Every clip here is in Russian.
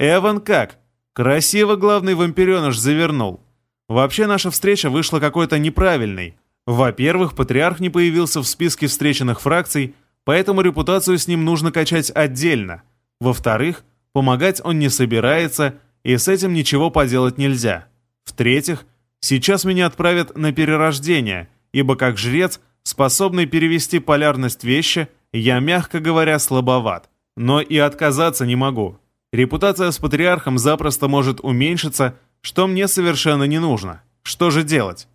Эван как? Красиво главный вампиреныш завернул. Вообще наша встреча вышла какой-то неправильной. Во-первых, патриарх не появился в списке встреченных фракций, поэтому репутацию с ним нужно качать отдельно. Во-вторых, помогать он не собирается, и с этим ничего поделать нельзя. В-третьих, сейчас меня отправят на перерождение, ибо как жрец, способный перевести полярность вещи, я, мягко говоря, слабоват. Но и отказаться не могу. Репутация с патриархом запросто может уменьшиться, что мне совершенно не нужно. Что же делать?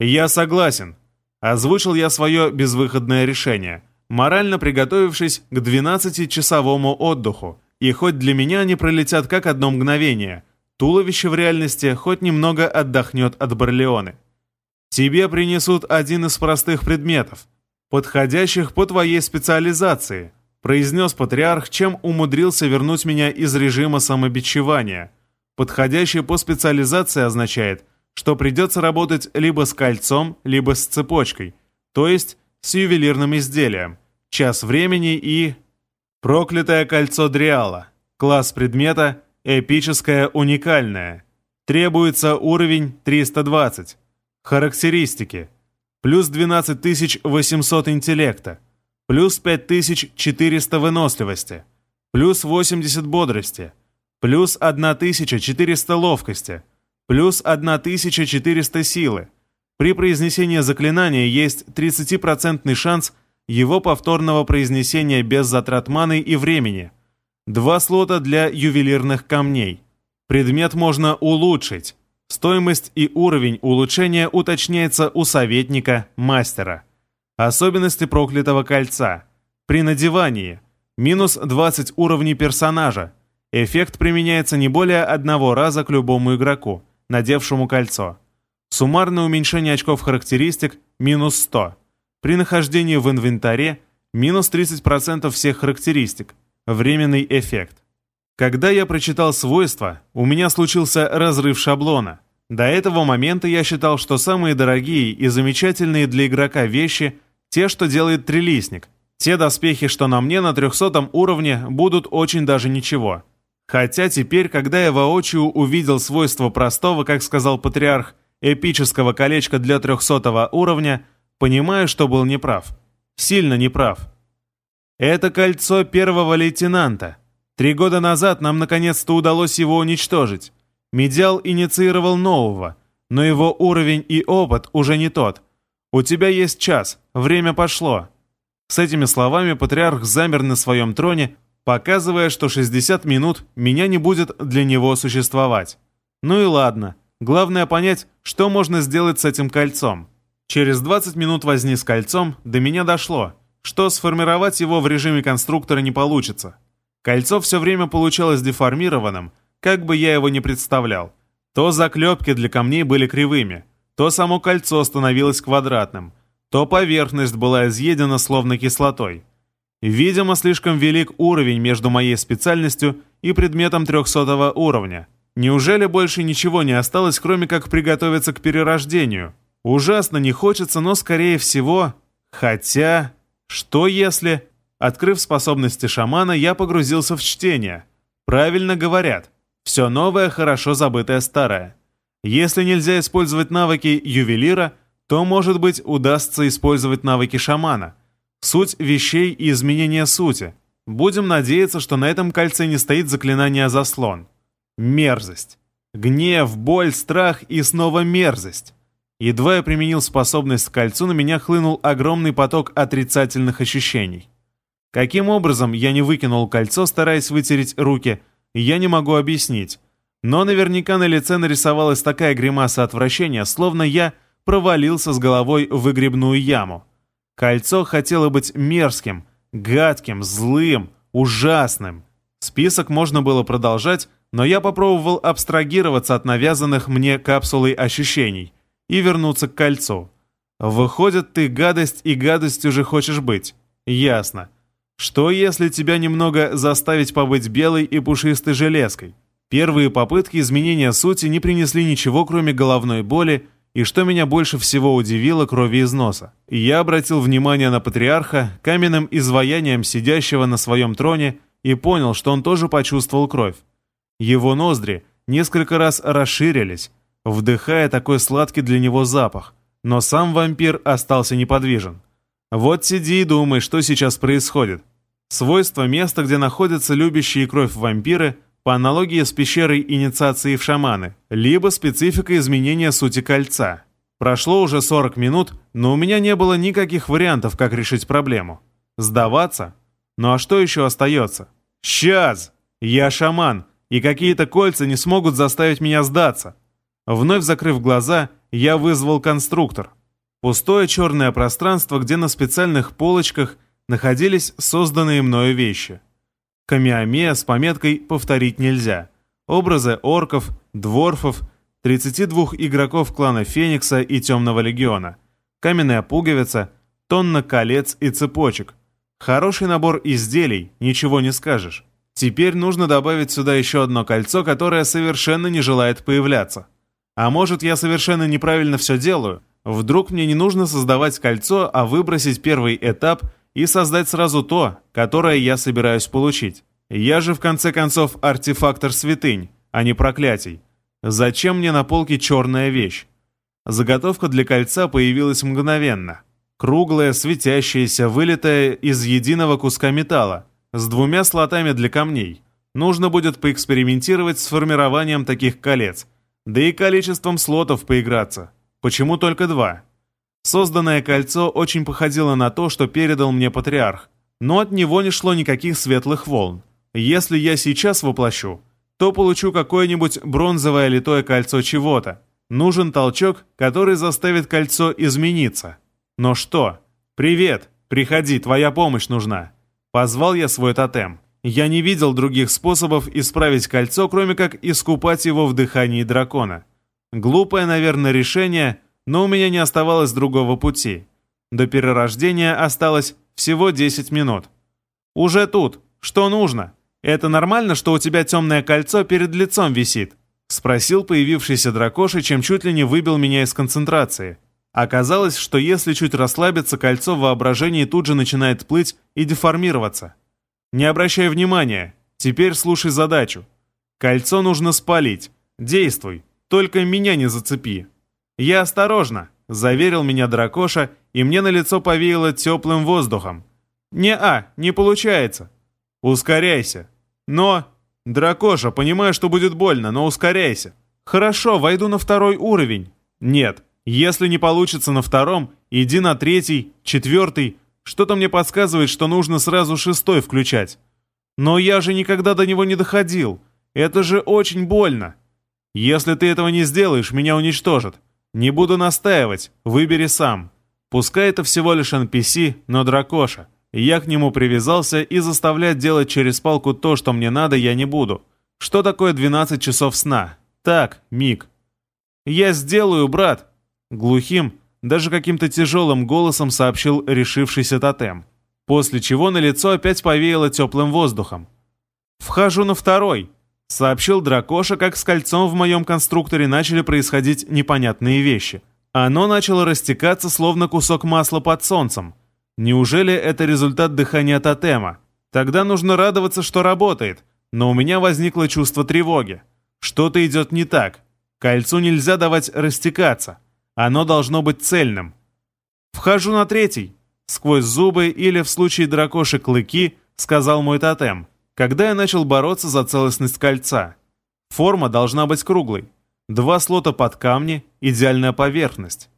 Я согласен. Озвучил я свое безвыходное решение, морально приготовившись к 12-часовому отдыху. И хоть для меня они пролетят как одно мгновение, туловище в реальности хоть немного отдохнет от Барлеоны. Тебе принесут один из простых предметов, подходящих по твоей специализации, произнес патриарх, чем умудрился вернуть меня из режима самобичевания. Подходящий по специализации означает, что придется работать либо с кольцом, либо с цепочкой, то есть с ювелирным изделием. Час времени и... Проклятое кольцо Дриала. Класс предмета эпическое уникальное. Требуется уровень 320. Характеристики. Плюс 12800 интеллекта. Плюс 5400 выносливости. Плюс 80 бодрости. Плюс 1400 ловкости плюс 1400 силы. При произнесении заклинания есть 30% шанс его повторного произнесения без затрат маны и времени. Два слота для ювелирных камней. Предмет можно улучшить. Стоимость и уровень улучшения уточняется у советника, мастера. Особенности проклятого кольца. При надевании. Минус 20 уровней персонажа. Эффект применяется не более одного раза к любому игроку надевшему кольцо. Суммарное уменьшение очков характеристик – минус 100. При нахождении в инвентаре – минус 30% всех характеристик. Временный эффект. Когда я прочитал свойства, у меня случился разрыв шаблона. До этого момента я считал, что самые дорогие и замечательные для игрока вещи – те, что делает трилистник. Те доспехи, что на мне на 300 уровне, будут очень даже ничего. Хотя теперь, когда я воочию увидел свойства простого, как сказал патриарх, эпического колечка для 300 уровня, понимаю, что был неправ. Сильно неправ. Это кольцо первого лейтенанта. Три года назад нам наконец-то удалось его уничтожить. Медиал инициировал нового, но его уровень и опыт уже не тот. У тебя есть час, время пошло. С этими словами патриарх замер на своем троне, показывая, что 60 минут меня не будет для него существовать. Ну и ладно, главное понять, что можно сделать с этим кольцом. Через 20 минут возни с кольцом до меня дошло, что сформировать его в режиме конструктора не получится. Кольцо все время получалось деформированным, как бы я его ни представлял. То заклепки для камней были кривыми, то само кольцо становилось квадратным, то поверхность была изъедена словно кислотой. Видимо, слишком велик уровень между моей специальностью и предметом 300 уровня. Неужели больше ничего не осталось, кроме как приготовиться к перерождению? Ужасно не хочется, но скорее всего... Хотя... Что если... Открыв способности шамана, я погрузился в чтение. Правильно говорят. Все новое, хорошо забытое старое. Если нельзя использовать навыки ювелира, то, может быть, удастся использовать навыки шамана — Суть вещей и изменение сути. Будем надеяться, что на этом кольце не стоит заклинание «заслон». Мерзость. Гнев, боль, страх и снова мерзость. Едва я применил способность к кольцу, на меня хлынул огромный поток отрицательных ощущений. Каким образом я не выкинул кольцо, стараясь вытереть руки, я не могу объяснить. Но наверняка на лице нарисовалась такая гримаса отвращения, словно я провалился с головой в выгребную яму. Кольцо хотело быть мерзким, гадким, злым, ужасным. Список можно было продолжать, но я попробовал абстрагироваться от навязанных мне капсулой ощущений и вернуться к кольцу. Выходит, ты гадость и гадостью же хочешь быть. Ясно. Что если тебя немного заставить побыть белой и пушистой железкой? Первые попытки изменения сути не принесли ничего, кроме головной боли и что меня больше всего удивило, крови из носа. Я обратил внимание на патриарха, каменным изваянием сидящего на своем троне, и понял, что он тоже почувствовал кровь. Его ноздри несколько раз расширились, вдыхая такой сладкий для него запах, но сам вампир остался неподвижен. Вот сиди и думай, что сейчас происходит. Свойства места, где находятся любящие кровь вампиры, по аналогии с пещерой инициации в шаманы, либо специфика изменения сути кольца. Прошло уже 40 минут, но у меня не было никаких вариантов, как решить проблему. Сдаваться? Ну а что еще остается? Сейчас! Я шаман, и какие-то кольца не смогут заставить меня сдаться. Вновь закрыв глаза, я вызвал конструктор. Пустое черное пространство, где на специальных полочках находились созданные мною вещи. Камиаме с пометкой «Повторить нельзя». Образы орков, дворфов, 32 игроков клана Феникса и Темного Легиона, каменная пуговица, тонна колец и цепочек. Хороший набор изделий, ничего не скажешь. Теперь нужно добавить сюда еще одно кольцо, которое совершенно не желает появляться. А может, я совершенно неправильно все делаю? Вдруг мне не нужно создавать кольцо, а выбросить первый этап и создать сразу то, которое я собираюсь получить. Я же в конце концов артефактор святынь, а не проклятий. Зачем мне на полке черная вещь? Заготовка для кольца появилась мгновенно. Круглая, светящаяся, вылитая из единого куска металла, с двумя слотами для камней. Нужно будет поэкспериментировать с формированием таких колец, да и количеством слотов поиграться. Почему только два? Созданное кольцо очень походило на то, что передал мне патриарх, но от него не шло никаких светлых волн. Если я сейчас воплощу, то получу какое-нибудь бронзовое литое кольцо чего-то. Нужен толчок, который заставит кольцо измениться. Но что? «Привет! Приходи, твоя помощь нужна!» Позвал я свой тотем. Я не видел других способов исправить кольцо, кроме как искупать его в дыхании дракона. Глупое, наверное, решение, но у меня не оставалось другого пути. До перерождения осталось всего 10 минут. «Уже тут. Что нужно? Это нормально, что у тебя темное кольцо перед лицом висит?» Спросил появившийся дракоша, чем чуть ли не выбил меня из концентрации. Оказалось, что если чуть расслабиться, кольцо в воображении тут же начинает плыть и деформироваться. Не обращай внимания. Теперь слушай задачу. Кольцо нужно спалить. Действуй. Только меня не зацепи. «Я осторожно», — заверил меня дракоша, и мне на лицо повеяло теплым воздухом. «Не-а, не получается». «Ускоряйся». «Но...» «Дракоша, понимаю, что будет больно, но ускоряйся». «Хорошо, войду на второй уровень». «Нет, если не получится на втором, иди на третий, четвертый. Что-то мне подсказывает, что нужно сразу шестой включать». «Но я же никогда до него не доходил. Это же очень больно». «Если ты этого не сделаешь, меня уничтожат. Не буду настаивать, выбери сам. Пускай это всего лишь NPC, но дракоша. Я к нему привязался и заставлять делать через палку то, что мне надо, я не буду. Что такое 12 часов сна? Так, миг. Я сделаю, брат. Глухим, даже каким-то тяжелым голосом сообщил решившийся тотем. После чего на лицо опять повеяло теплым воздухом. «Вхожу на второй», Сообщил Дракоша, как с кольцом в моем конструкторе начали происходить непонятные вещи. Оно начало растекаться, словно кусок масла под солнцем. Неужели это результат дыхания тотема? Тогда нужно радоваться, что работает. Но у меня возникло чувство тревоги. Что-то идет не так. Кольцу нельзя давать растекаться. Оно должно быть цельным. «Вхожу на третий», — сквозь зубы или, в случае дракоши, клыки, сказал мой тотем когда я начал бороться за целостность кольца. Форма должна быть круглой. Два слота под камни, идеальная поверхность.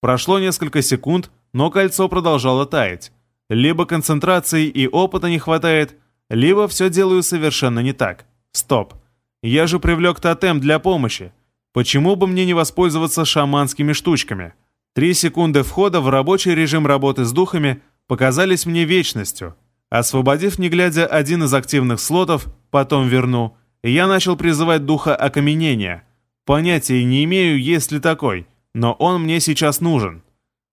Прошло несколько секунд, но кольцо продолжало таять. Либо концентрации и опыта не хватает, либо все делаю совершенно не так. Стоп. Я же привлек тотем для помощи. Почему бы мне не воспользоваться шаманскими штучками? Три секунды входа в рабочий режим работы с духами показались мне вечностью. Освободив, не глядя, один из активных слотов, потом верну, я начал призывать духа окаменения. Понятия не имею, есть ли такой, но он мне сейчас нужен.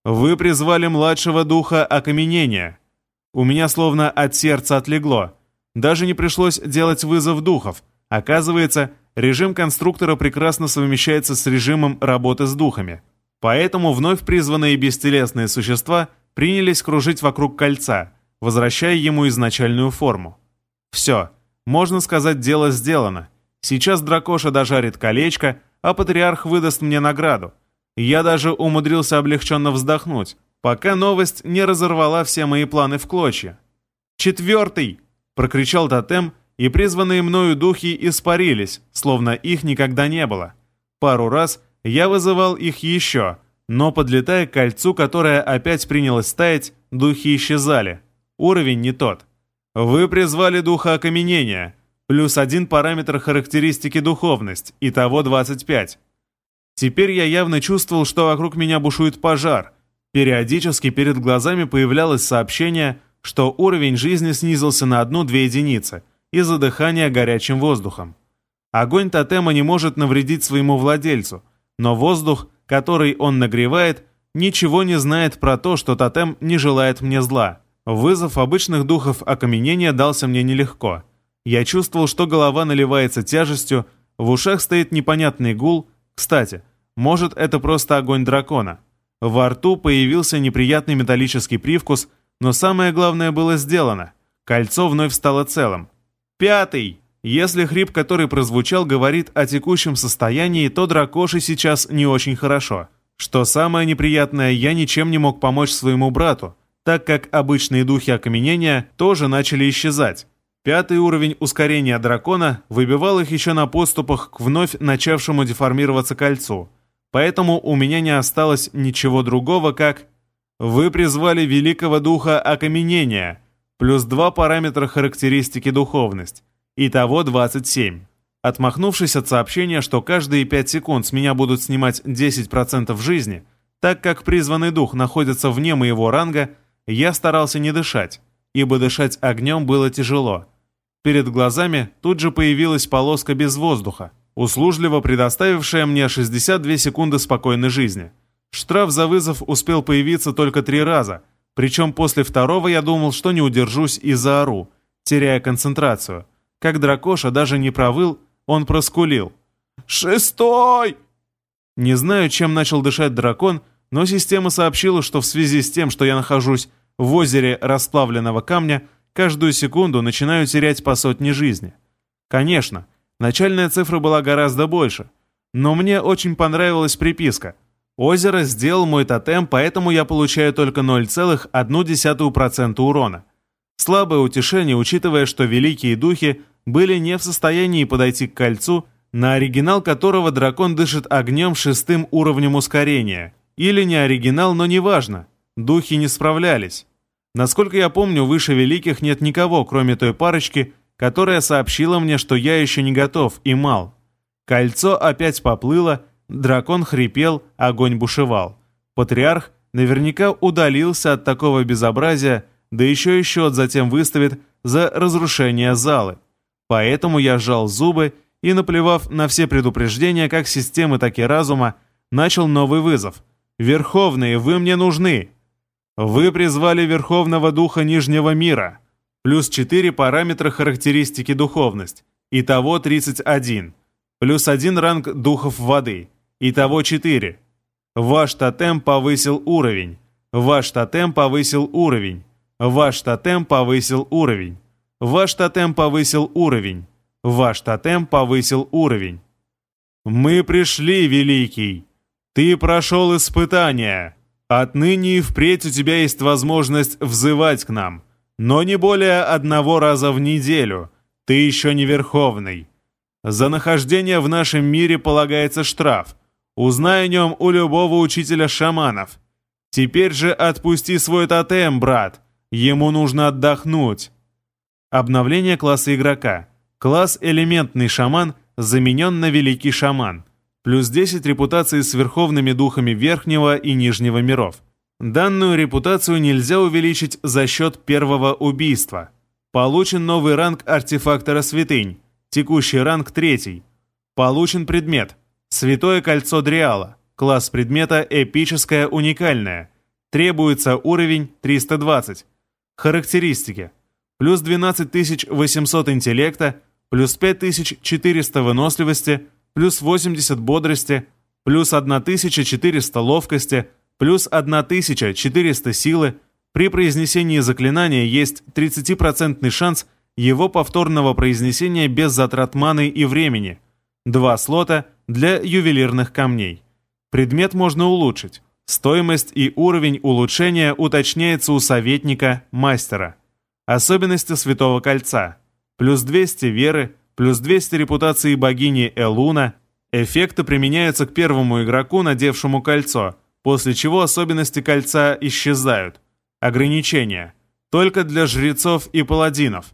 Вы призвали младшего духа окаменения. У меня словно от сердца отлегло. Даже не пришлось делать вызов духов. Оказывается, режим конструктора прекрасно совмещается с режимом работы с духами. Поэтому вновь призванные бестелесные существа принялись кружить вокруг кольца – возвращая ему изначальную форму. Все, можно сказать, дело сделано. Сейчас дракоша дожарит колечко, а патриарх выдаст мне награду. Я даже умудрился облегченно вздохнуть, пока новость не разорвала все мои планы в клочья. «Четвертый!» — прокричал тотем, и призванные мною духи испарились, словно их никогда не было. Пару раз я вызывал их еще, но подлетая к кольцу, которое опять принялось таять, духи исчезали. Уровень не тот. Вы призвали духа окаменения, плюс один параметр характеристики духовность, итого 25. Теперь я явно чувствовал, что вокруг меня бушует пожар. Периодически перед глазами появлялось сообщение, что уровень жизни снизился на одну-две единицы из-за дыхания горячим воздухом. Огонь тотема не может навредить своему владельцу, но воздух, который он нагревает, ничего не знает про то, что тотем не желает мне зла. Вызов обычных духов окаменения дался мне нелегко. Я чувствовал, что голова наливается тяжестью, в ушах стоит непонятный гул. Кстати, может это просто огонь дракона. Во рту появился неприятный металлический привкус, но самое главное было сделано. Кольцо вновь стало целым. Пятый! Если хрип, который прозвучал, говорит о текущем состоянии, то дракоши сейчас не очень хорошо. Что самое неприятное, я ничем не мог помочь своему брату, так как обычные духи окаменения тоже начали исчезать. Пятый уровень ускорения дракона выбивал их еще на подступах к вновь начавшему деформироваться кольцу. Поэтому у меня не осталось ничего другого, как «Вы призвали великого духа окаменения», плюс два параметра характеристики духовность. Итого 27. Отмахнувшись от сообщения, что каждые 5 секунд с меня будут снимать 10% жизни, так как призванный дух находится вне моего ранга, я старался не дышать, ибо дышать огнем было тяжело. Перед глазами тут же появилась полоска без воздуха, услужливо предоставившая мне 62 секунды спокойной жизни. Штраф за вызов успел появиться только три раза, причем после второго я думал, что не удержусь и заору, теряя концентрацию. Как дракоша даже не провыл, он проскулил. «Шестой!» Не знаю, чем начал дышать дракон, но система сообщила, что в связи с тем, что я нахожусь в озере расплавленного камня, каждую секунду начинаю терять по сотне жизни. Конечно, начальная цифра была гораздо больше, но мне очень понравилась приписка. Озеро сделал мой тотем, поэтому я получаю только 0,1% урона. Слабое утешение, учитывая, что великие духи были не в состоянии подойти к кольцу, на оригинал которого дракон дышит огнем шестым уровнем ускорения – или не оригинал, но неважно. Духи не справлялись. Насколько я помню, выше великих нет никого, кроме той парочки, которая сообщила мне, что я еще не готов и мал. Кольцо опять поплыло, дракон хрипел, огонь бушевал. Патриарх наверняка удалился от такого безобразия, да еще и счет затем выставит за разрушение залы. Поэтому я сжал зубы и, наплевав на все предупреждения как системы, так и разума, начал новый вызов — Верховные, вы мне нужны. Вы призвали Верховного Духа Нижнего Мира. Плюс 4 параметра характеристики духовность. Итого 31. Плюс 1 ранг духов воды. Итого 4. Ваш тотем повысил уровень. Ваш тотем повысил уровень. Ваш тотем повысил уровень. Ваш тотем повысил уровень. Ваш тотем повысил уровень. Мы пришли, Великий. Ты прошел испытание. Отныне и впредь у тебя есть возможность взывать к нам, но не более одного раза в неделю. Ты еще не верховный. За нахождение в нашем мире полагается штраф. Узнай о нем у любого учителя шаманов. Теперь же отпусти свой тотем, брат. Ему нужно отдохнуть. Обновление класса игрока. Класс «Элементный шаман» заменен на «Великий шаман» плюс 10 репутации с верховными духами Верхнего и Нижнего миров. Данную репутацию нельзя увеличить за счет первого убийства. Получен новый ранг артефактора святынь, текущий ранг третий. Получен предмет «Святое кольцо Дриала», класс предмета «Эпическое уникальное». Требуется уровень 320. Характеристики. Плюс 12800 интеллекта, плюс 5400 выносливости, плюс 80 бодрости, плюс 1400 ловкости, плюс 1400 силы. При произнесении заклинания есть 30% шанс его повторного произнесения без затрат маны и времени. Два слота для ювелирных камней. Предмет можно улучшить. Стоимость и уровень улучшения уточняется у советника, мастера. Особенности Святого Кольца. Плюс 200 веры, плюс 200 репутации богини Элуна. Эффекты применяются к первому игроку, надевшему кольцо, после чего особенности кольца исчезают. Ограничения. Только для жрецов и паладинов.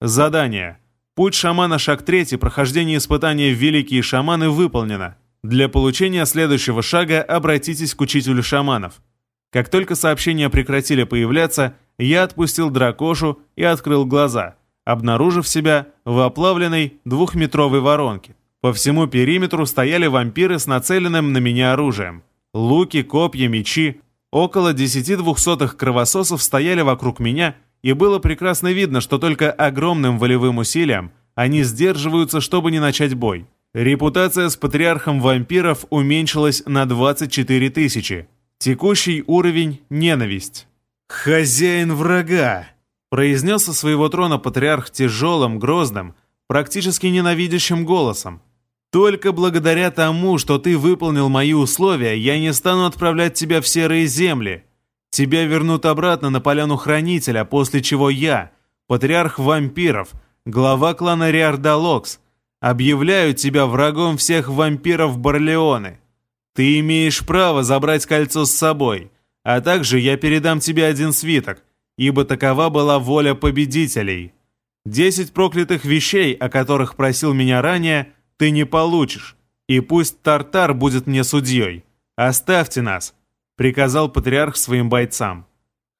Задание. Путь шамана шаг 3, прохождение испытания «Великие шаманы» выполнено. Для получения следующего шага обратитесь к учителю шаманов. Как только сообщения прекратили появляться, я отпустил дракошу и открыл глаза, обнаружив себя в оплавленной двухметровой воронке. По всему периметру стояли вампиры с нацеленным на меня оружием. Луки, копья, мечи. Около десяти двухсотых кровососов стояли вокруг меня и было прекрасно видно, что только огромным волевым усилием они сдерживаются, чтобы не начать бой. Репутация с патриархом вампиров уменьшилась на 24 тысячи. Текущий уровень – ненависть. «Хозяин врага!» – произнес со своего трона патриарх тяжелым, грозным, практически ненавидящим голосом. «Только благодаря тому, что ты выполнил мои условия, я не стану отправлять тебя в серые земли. Тебя вернут обратно на поляну Хранителя, после чего я, патриарх вампиров, глава клана Риардалокс, объявляю тебя врагом всех вампиров Барлеоны. Ты имеешь право забрать кольцо с собой, а также я передам тебе один свиток, ибо такова была воля победителей. Десять проклятых вещей, о которых просил меня ранее, ты не получишь, и пусть Тартар будет мне судьей. Оставьте нас, приказал патриарх своим бойцам.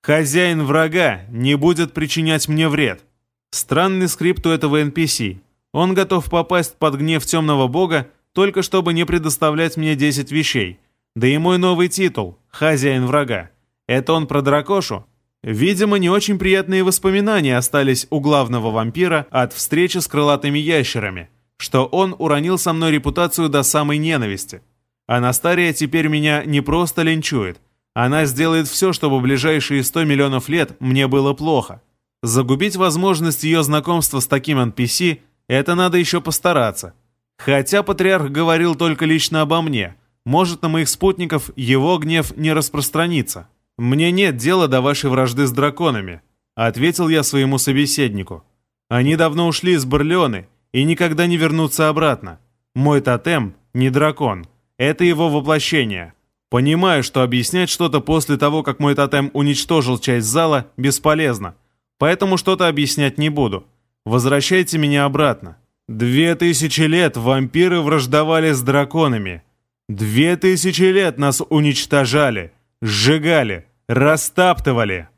«Хозяин врага не будет причинять мне вред». Странный скрипт у этого NPC. Он готов попасть под гнев темного бога, только чтобы не предоставлять мне 10 вещей. Да и мой новый титул — «Хозяин врага». Это он про дракошу? Видимо, не очень приятные воспоминания остались у главного вампира от встречи с крылатыми ящерами, что он уронил со мной репутацию до самой ненависти. Анастария теперь меня не просто линчует. Она сделает все, чтобы ближайшие 100 миллионов лет мне было плохо. Загубить возможность ее знакомства с таким NPC – это надо еще постараться. Хотя патриарх говорил только лично обо мне. Может, на моих спутников его гнев не распространится. «Мне нет дела до вашей вражды с драконами», — ответил я своему собеседнику. «Они давно ушли из Барлеоны и никогда не вернутся обратно. Мой тотем — не дракон». Это его воплощение. Понимаю, что объяснять что-то после того, как мой тотем уничтожил часть зала, бесполезно. Поэтому что-то объяснять не буду. Возвращайте меня обратно. Две тысячи лет вампиры враждовали с драконами. Две тысячи лет нас уничтожали, сжигали, растаптывали.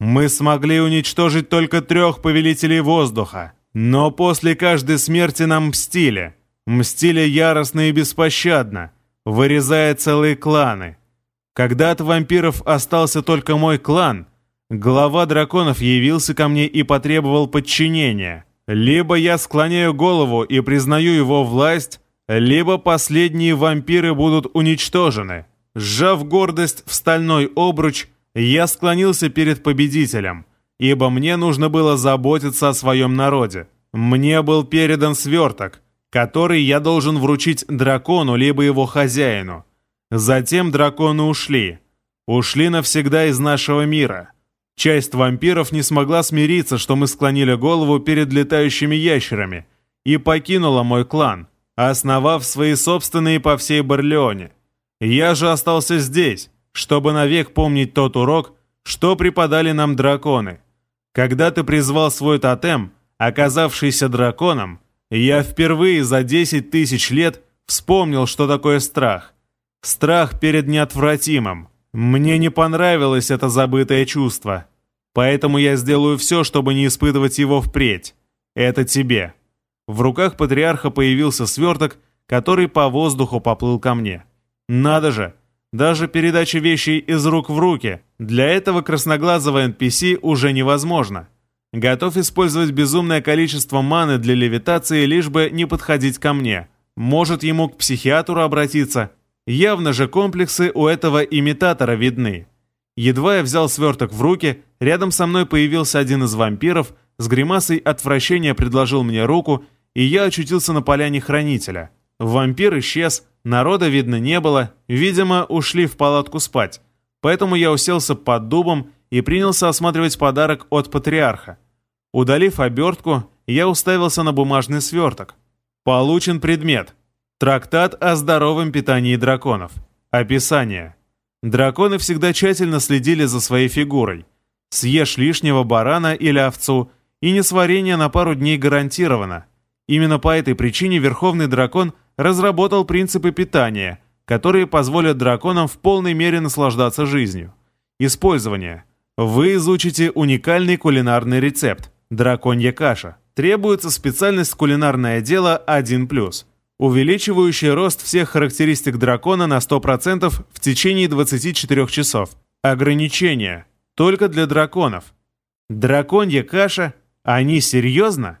Мы смогли уничтожить только трех повелителей воздуха. Но после каждой смерти нам мстили. Мстили яростно и беспощадно вырезая целые кланы. Когда от вампиров остался только мой клан, глава драконов явился ко мне и потребовал подчинения. Либо я склоняю голову и признаю его власть, либо последние вампиры будут уничтожены. Сжав гордость в стальной обруч, я склонился перед победителем, ибо мне нужно было заботиться о своем народе. Мне был передан сверток, который я должен вручить дракону либо его хозяину. Затем драконы ушли. Ушли навсегда из нашего мира. Часть вампиров не смогла смириться, что мы склонили голову перед летающими ящерами, и покинула мой клан, основав свои собственные по всей Барлеоне. Я же остался здесь, чтобы навек помнить тот урок, что преподали нам драконы. Когда ты призвал свой тотем, оказавшийся драконом, я впервые за 10 тысяч лет вспомнил, что такое страх. Страх перед неотвратимым. Мне не понравилось это забытое чувство. Поэтому я сделаю все, чтобы не испытывать его впредь. Это тебе. В руках патриарха появился сверток, который по воздуху поплыл ко мне. Надо же, даже передача вещей из рук в руки для этого красноглазого NPC уже невозможно. Готов использовать безумное количество маны для левитации, лишь бы не подходить ко мне. Может ему к психиатру обратиться. Явно же комплексы у этого имитатора видны. Едва я взял сверток в руки, рядом со мной появился один из вампиров с гримасой отвращения предложил мне руку, и я очутился на поляне хранителя. Вампир исчез, народа видно не было, видимо, ушли в палатку спать. Поэтому я уселся под дубом и принялся осматривать подарок от патриарха. Удалив обертку, я уставился на бумажный сверток. Получен предмет. Трактат о здоровом питании драконов. Описание. Драконы всегда тщательно следили за своей фигурой. Съешь лишнего барана или овцу, и несварение на пару дней гарантировано. Именно по этой причине Верховный Дракон разработал принципы питания, которые позволят драконам в полной мере наслаждаться жизнью. Использование. Вы изучите уникальный кулинарный рецепт – драконья каша. Требуется специальность кулинарное дело 1+, увеличивающая рост всех характеристик дракона на 100% в течение 24 часов. Ограничение. Только для драконов. Драконья каша? Они серьезно?